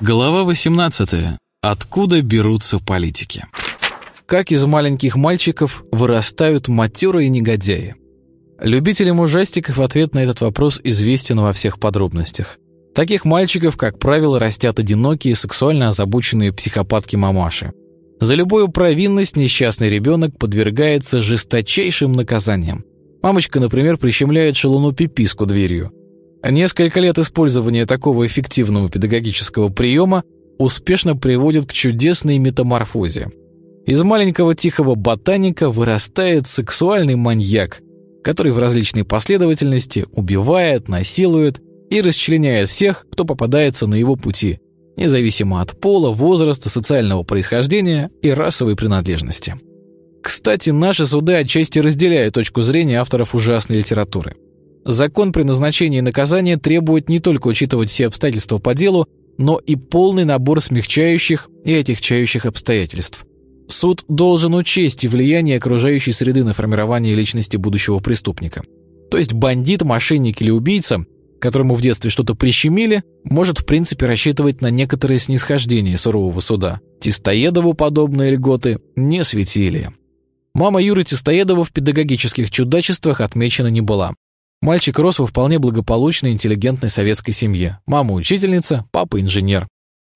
Глава 18. Откуда берутся политики? Как из маленьких мальчиков вырастают матерые негодяи? Любителям ужастиков ответ на этот вопрос известен во всех подробностях. Таких мальчиков, как правило, растят одинокие, сексуально озабоченные психопатки-мамаши. За любую провинность несчастный ребенок подвергается жесточайшим наказаниям. Мамочка, например, прищемляет шалуну пиписку дверью. Несколько лет использования такого эффективного педагогического приема успешно приводит к чудесной метаморфозе. Из маленького тихого ботаника вырастает сексуальный маньяк, который в различной последовательности убивает, насилует и расчленяет всех, кто попадается на его пути, независимо от пола, возраста, социального происхождения и расовой принадлежности. Кстати, наши суды отчасти разделяют точку зрения авторов ужасной литературы. Закон при назначении наказания требует не только учитывать все обстоятельства по делу, но и полный набор смягчающих и отягчающих обстоятельств. Суд должен учесть и влияние окружающей среды на формирование личности будущего преступника. То есть бандит, мошенник или убийца, которому в детстве что-то прищемили, может в принципе рассчитывать на некоторые снисхождения сурового суда. Тистоедову подобные льготы не светили. Мама Юры Тистоедова в педагогических чудачествах отмечена не была. Мальчик рос во вполне благополучной, интеллигентной советской семье. Мама учительница, папа инженер.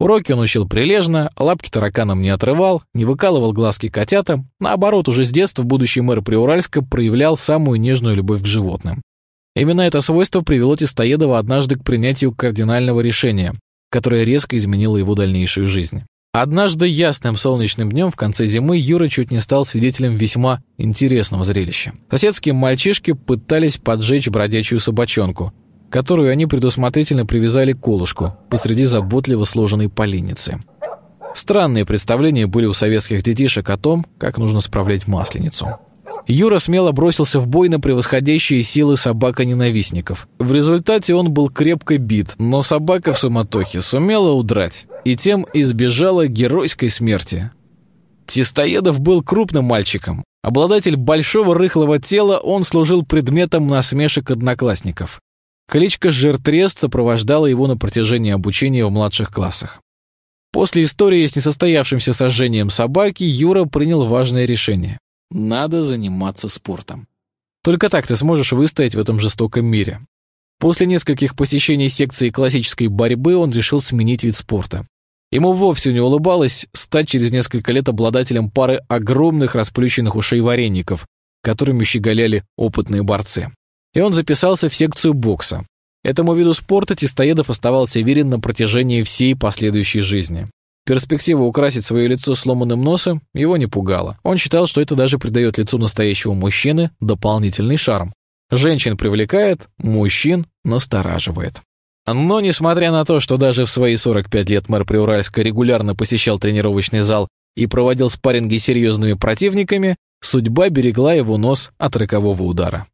Уроки он учил прилежно, лапки тараканам не отрывал, не выкалывал глазки котятам. Наоборот, уже с детства будущий мэр Приуральска проявлял самую нежную любовь к животным. Именно это свойство привело Тестоедова однажды к принятию кардинального решения, которое резко изменило его дальнейшую жизнь. Однажды ясным солнечным днем в конце зимы Юра чуть не стал свидетелем весьма интересного зрелища. Соседские мальчишки пытались поджечь бродячую собачонку, которую они предусмотрительно привязали к колышку посреди заботливо сложенной поленницы. Странные представления были у советских детишек о том, как нужно справлять масленицу. Юра смело бросился в бой на превосходящие силы собака-ненавистников. В результате он был крепко бит, но собака в суматохе сумела удрать и тем избежала геройской смерти. Тистоедов был крупным мальчиком. Обладатель большого рыхлого тела, он служил предметом насмешек одноклассников. Кличка Жертрест сопровождала его на протяжении обучения в младших классах. После истории с несостоявшимся сожжением собаки Юра принял важное решение. Надо заниматься спортом. Только так ты сможешь выстоять в этом жестоком мире. После нескольких посещений секции классической борьбы он решил сменить вид спорта. Ему вовсе не улыбалось стать через несколько лет обладателем пары огромных расплющенных ушей вареников, которыми щеголяли опытные борцы. И он записался в секцию бокса. Этому виду спорта Тестоедов оставался верен на протяжении всей последующей жизни. Перспектива украсить свое лицо сломанным носом его не пугала. Он считал, что это даже придает лицу настоящего мужчины дополнительный шарм. Женщин привлекает, мужчин настораживает. Но, несмотря на то, что даже в свои 45 лет мэр Приуральска регулярно посещал тренировочный зал и проводил спарринги с серьезными противниками, судьба берегла его нос от рокового удара.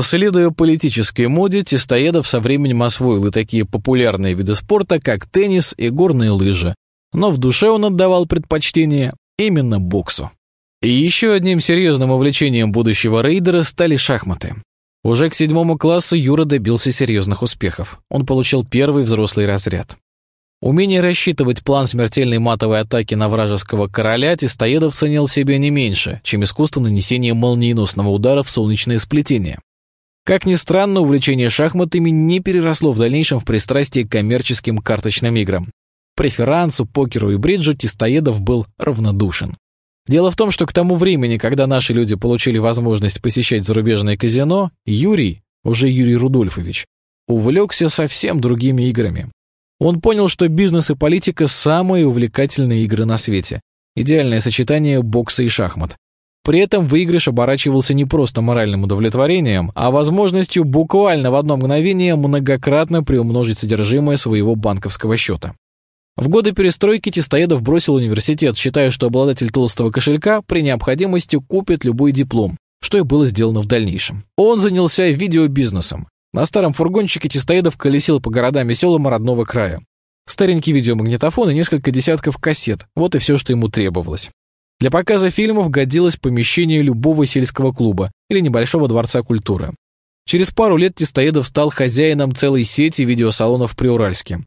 Следуя политической моде, Тестоедов со временем освоил и такие популярные виды спорта, как теннис и горные лыжи, но в душе он отдавал предпочтение именно боксу. И еще одним серьезным увлечением будущего рейдера стали шахматы. Уже к седьмому классу Юра добился серьезных успехов. Он получил первый взрослый разряд. Умение рассчитывать план смертельной матовой атаки на вражеского короля Тестоедов ценил себе не меньше, чем искусство нанесения молниеносного удара в солнечное сплетение. Как ни странно, увлечение шахматами не переросло в дальнейшем в пристрастие к коммерческим карточным играм преферансу, покеру и бриджу Тистоедов был равнодушен. Дело в том, что к тому времени, когда наши люди получили возможность посещать зарубежное казино, Юрий, уже Юрий Рудольфович, увлекся совсем другими играми. Он понял, что бизнес и политика – самые увлекательные игры на свете. Идеальное сочетание бокса и шахмат. При этом выигрыш оборачивался не просто моральным удовлетворением, а возможностью буквально в одно мгновение многократно приумножить содержимое своего банковского счета. В годы перестройки Тестоедов бросил университет, считая, что обладатель толстого кошелька при необходимости купит любой диплом, что и было сделано в дальнейшем. Он занялся видеобизнесом. На старом фургончике Тестоедов колесил по городам и селам родного края. Старенький видеомагнитофон и несколько десятков кассет – вот и все, что ему требовалось. Для показа фильмов годилось помещение любого сельского клуба или небольшого дворца культуры. Через пару лет Тестоедов стал хозяином целой сети видеосалонов в Приуральске.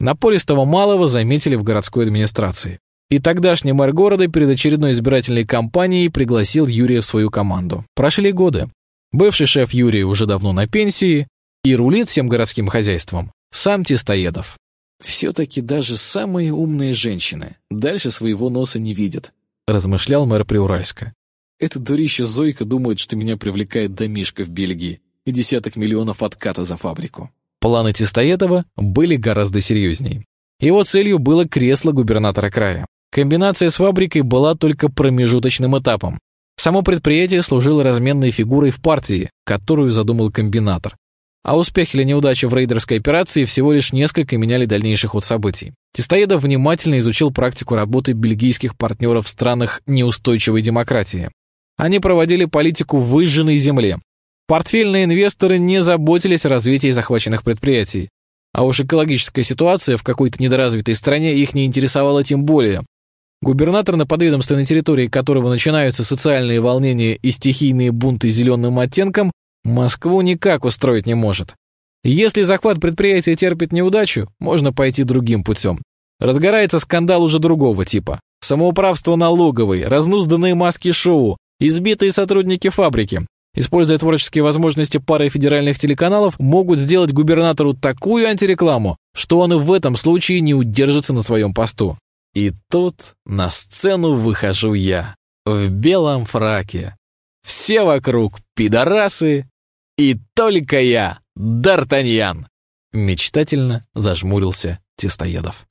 Напористого малого заметили в городской администрации. И тогдашний мэр города перед очередной избирательной кампанией пригласил Юрия в свою команду. Прошли годы. Бывший шеф Юрия уже давно на пенсии и рулит всем городским хозяйством. Сам Тистоедов. «Все-таки даже самые умные женщины дальше своего носа не видят», размышлял мэр Приуральска. «Эта дурища Зойка думает, что меня привлекает домишка в Бельгии и десяток миллионов отката за фабрику». Планы Тистоедова были гораздо серьезней. Его целью было кресло губернатора края. Комбинация с фабрикой была только промежуточным этапом. Само предприятие служило разменной фигурой в партии, которую задумал комбинатор. А успех или неудача в рейдерской операции всего лишь несколько меняли дальнейший ход событий. Тистоедов внимательно изучил практику работы бельгийских партнеров в странах неустойчивой демократии. Они проводили политику выжженной земле, Портфельные инвесторы не заботились о развитии захваченных предприятий. А уж экологическая ситуация в какой-то недоразвитой стране их не интересовала тем более. Губернатор на подведомственной территории которого начинаются социальные волнения и стихийные бунты зеленым оттенком, Москву никак устроить не может. Если захват предприятия терпит неудачу, можно пойти другим путем. Разгорается скандал уже другого типа. Самоуправство налоговой, разнузданные маски-шоу, избитые сотрудники фабрики, используя творческие возможности пары федеральных телеканалов, могут сделать губернатору такую антирекламу, что он и в этом случае не удержится на своем посту. И тут на сцену выхожу я, в белом фраке. Все вокруг пидорасы, и только я, Д'Артаньян. Мечтательно зажмурился Тестоедов.